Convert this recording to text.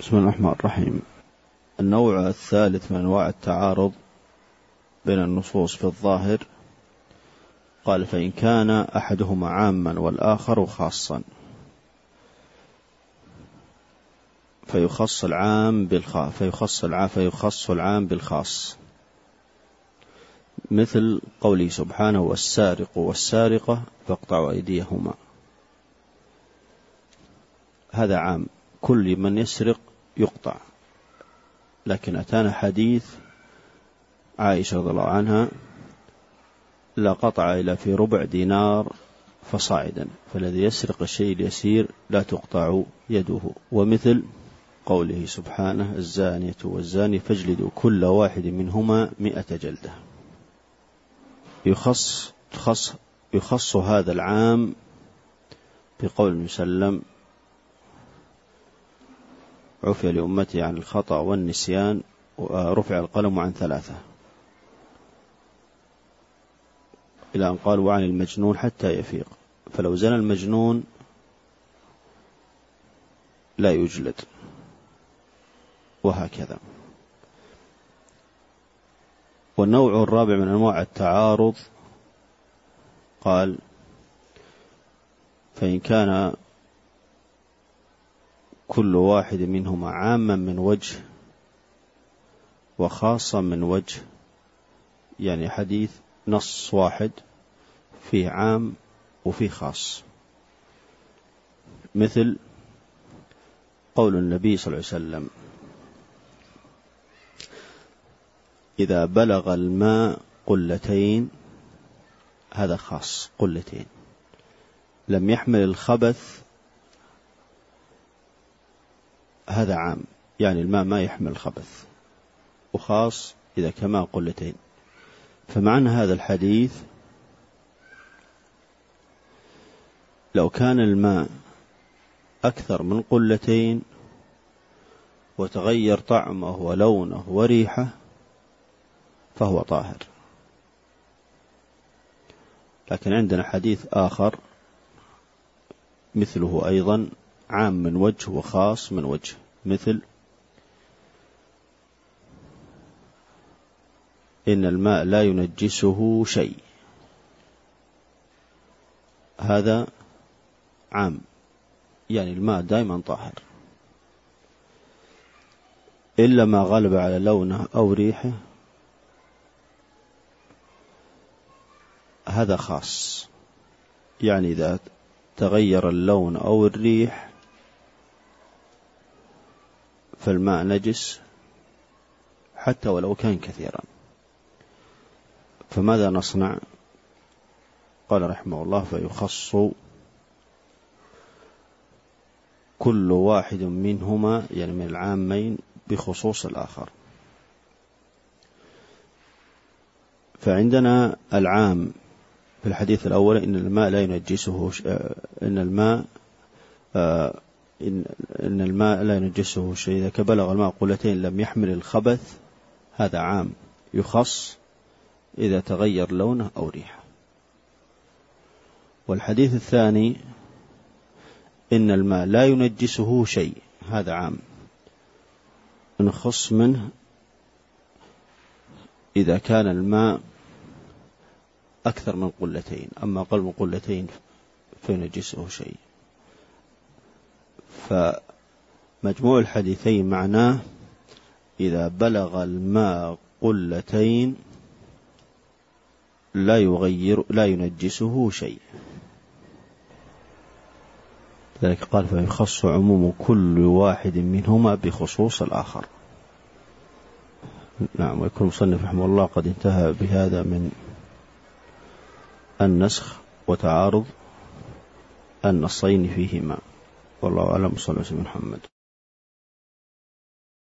بسم الله الرحمن الرحيم. النوع الثالث من أنواع التعارض بين النصوص في الظاهر. قال فإن كان أحدهما عاما والآخر خاصا. فيخص العام بالخاص فيخص العام فيخص العام بالخاص. مثل قوله سبحانه والسارق والسارقة فاقطعوا أيديهما. هذا عام. كل من يسرق يقطع. لكن أتانا حديث عائشة رضي الله عنها لا قطع إلا في ربع دينار فصاعدا فالذي يسرق الشيء اليسير لا تقطع يده. ومثل قوله سبحانه الزانية والزاني فاجلدوا كل واحد منهما مئة جلدة. يخص يخص, يخص هذا العام بقول المسلم عفي لأمتي عن الخطأ والنسيان ورفع القلم عن ثلاثة. إلى أن قال وعن المجنون حتى يفيق. فلو زنى المجنون لا يجلد. وهكذا. والنوع الرابع من أنواع التعارض قال فإن كان كل واحد منهما عاما من وجه وخاصا من وجه يعني حديث نص واحد فيه عام وفيه خاص. مثل قول النبي صلى الله عليه وسلم إذا بلغ الماء قلتين هذا خاص قلتين. لم يحمل الخبث هذا عام. يعني الماء ما يحمل الخبث وخاص إذا كما قلتين. فمعنى هذا الحديث لو كان الماء أكثر من قلتين وتغير طعمه ولونه وريحه فهو طاهر. لكن عندنا حديث آخر مثله أيضا عام من وجه وخاص من وجه. مثل إن الماء لا ينجسه شيء. هذا عام. يعني الماء دائما طاهر. إلا ما غلب على لونه أو ريحه هذا خاص. يعني إذا تغير اللون أو الريح فالماء نجس حتى ولو كان كثيرا. فماذا نصنع؟ قال رحمه الله فيخص كل واحد منهما يعني من العامين بخصوص الآخر. فعندنا العام في الحديث الأول إن الماء لا ينجسه إن الماء إن, إن الماء لا ينجسه شيء إذا كبلغ الماء قلتين لم يحمل الخبث هذا عام يخص إذا تغير لونه أو ريحه. والحديث الثاني إن الماء لا ينجسه شيء هذا عام نخص منه إذا كان الماء أكثر من قلتين. أما من قلتين فينجسه شيء. فمجموع الحديثين معناه إذا بلغ الماء قلتين لا يغير لا ينجسه شيء. ذلك قال فيخص عموم كل واحد منهما بخصوص الآخر. نعم ويكون مصنف رحمه الله قد انتهى بهذا من النسخ وتعارض النصين فيهما. والله أعلم صلى الله عليه محمد.